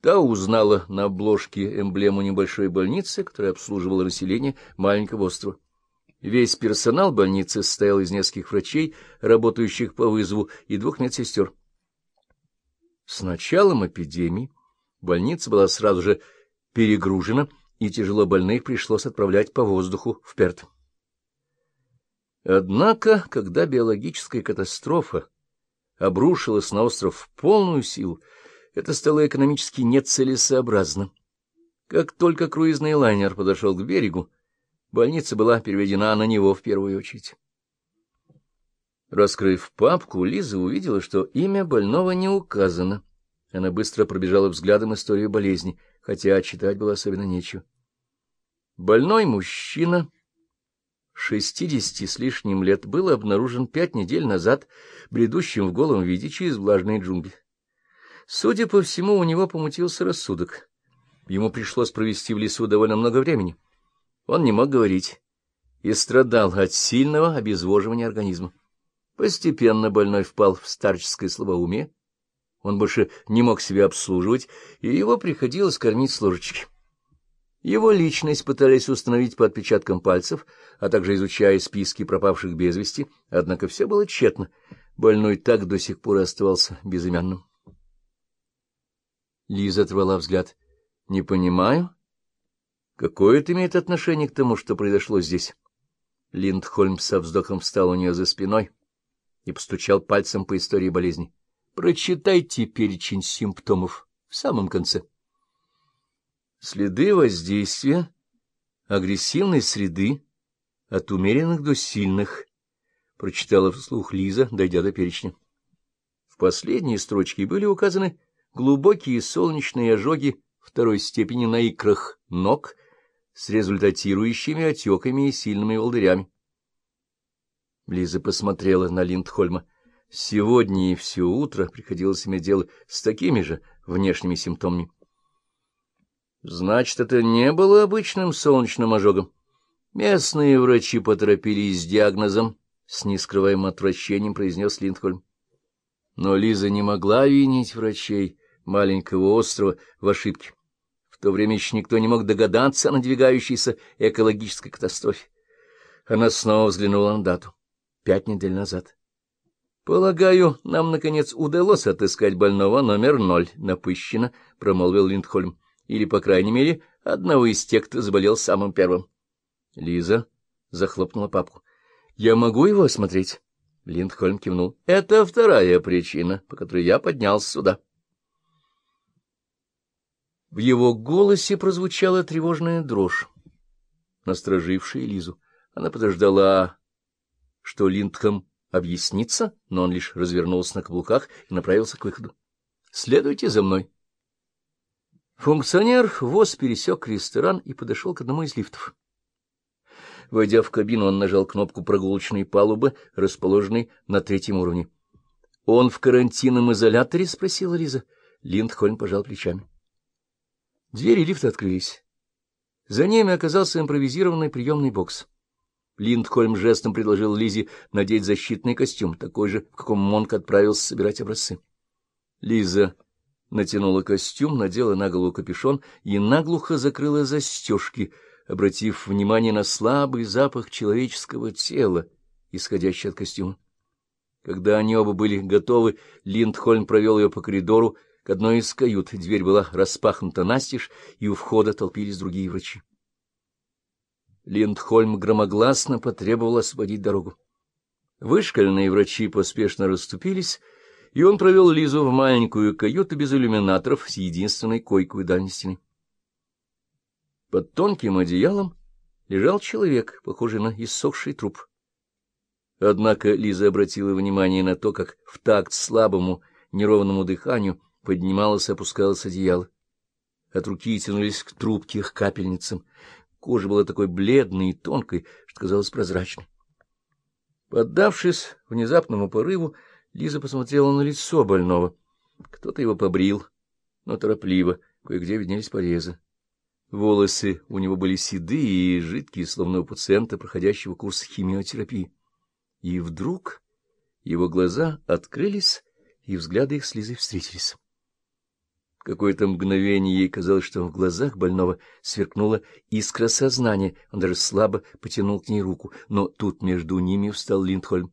Та узнала на обложке эмблему небольшой больницы, которая обслуживала население маленького острова. Весь персонал больницы состоял из нескольких врачей, работающих по вызову, и двух медсестер. С началом эпидемии больница была сразу же перегружена, и тяжело больных пришлось отправлять по воздуху в Перт. Однако, когда биологическая катастрофа обрушилась на остров в полную силу, это стало экономически нецелесообразно. Как только круизный лайнер подошел к берегу, больница была переведена на него в первую очередь. Раскрыв папку, Лиза увидела, что имя больного не указано. Она быстро пробежала взглядом историю болезни, хотя читать было особенно нечего. Больной мужчина, шестидесяти с лишним лет, был обнаружен пять недель назад бредущим в голом виде через влажные джунгли. Судя по всему, у него помутился рассудок. Ему пришлось провести в лесу довольно много времени. Он не мог говорить и страдал от сильного обезвоживания организма. Постепенно больной впал в старческое слабоумие, он больше не мог себя обслуживать, и его приходилось кормить с ложечки. Его личность пытались установить по отпечаткам пальцев, а также изучая списки пропавших без вести, однако все было тщетно. Больной так до сих пор и оставался безымянным. Лиза оторвала взгляд. — Не понимаю. Какое это имеет отношение к тому, что произошло здесь? Линдхольм со вздохом встал у нее за спиной и постучал пальцем по истории болезни. — Прочитайте перечень симптомов в самом конце. Следы воздействия, агрессивной среды, от умеренных до сильных, — прочитала вслух Лиза, дойдя до перечня. В последней строчке были указаны глубокие солнечные ожоги второй степени на икрах ног с результатирующими отеками и сильными волдырями. Лиза посмотрела на Линдхольма. Сегодня и все утро приходилось иметь дело с такими же внешними симптомами. Значит, это не было обычным солнечным ожогом. Местные врачи поторопились с диагнозом, с нескрываемым отвращением произнес Линдхольм. Но Лиза не могла винить врачей маленького острова в ошибке. В то время еще никто не мог догадаться о надвигающейся экологической катастрофе. Она снова взглянула на дату. Пять недель назад. — Полагаю, нам, наконец, удалось отыскать больного номер ноль, — напыщенно промолвил Линдхольм. — Или, по крайней мере, одного из тех, кто заболел самым первым. Лиза захлопнула папку. — Я могу его осмотреть? Линдхольм кивнул. — Это вторая причина, по которой я поднялся сюда. — в его голосе прозвучала тревожная дрожь, насторожившая Лизу. Она подождала, что Линдхам объяснится, но он лишь развернулся на каблуках и направился к выходу. — Следуйте за мной. Функционер ВОЗ пересек ресторан и подошел к одному из лифтов. Войдя в кабину, он нажал кнопку прогулочной палубы, расположенной на третьем уровне. — Он в карантинном изоляторе? — спросила Лиза. Линдхольм пожал плечами. Двери лифта открылись. За ними оказался импровизированный приемный бокс. Линдхольм жестом предложил Лизе надеть защитный костюм, такой же, в каком Монк отправился собирать образцы. Лиза натянула костюм, надела на голову капюшон и наглухо закрыла застежки, обратив внимание на слабый запах человеческого тела, исходящий от костюма. Когда они оба были готовы, Линдхольм провел ее по коридору, к одной из кают дверь была распахнута настежь, и у входа толпились другие врачи. Линдхольм громогласно потребовал освободить дорогу. Вышкальные врачи поспешно расступились, и он провел Лизу в маленькую каюту без иллюминаторов с единственной койкой дальней стены. Под тонким одеялом лежал человек, похожий на иссохший труп. Однако Лиза обратила внимание на то, как в такт слабому неровному дыханию поднималось и опускалось одеяло. От руки тянулись к трубке, к капельницам. Кожа была такой бледной и тонкой, что казалась прозрачной. Поддавшись внезапному порыву, Лиза посмотрела на лицо больного. Кто-то его побрил, но торопливо, кое-где виднелись порезы. Волосы у него были седые и жидкие, словно у пациента, проходящего курс химиотерапии. И вдруг его глаза открылись, и взгляды их с Лизой встретились. Какое-то мгновение ей казалось, что в глазах больного сверкнула искра сознания. Он даже слабо потянул к ней руку. Но тут между ними встал Линдхольм.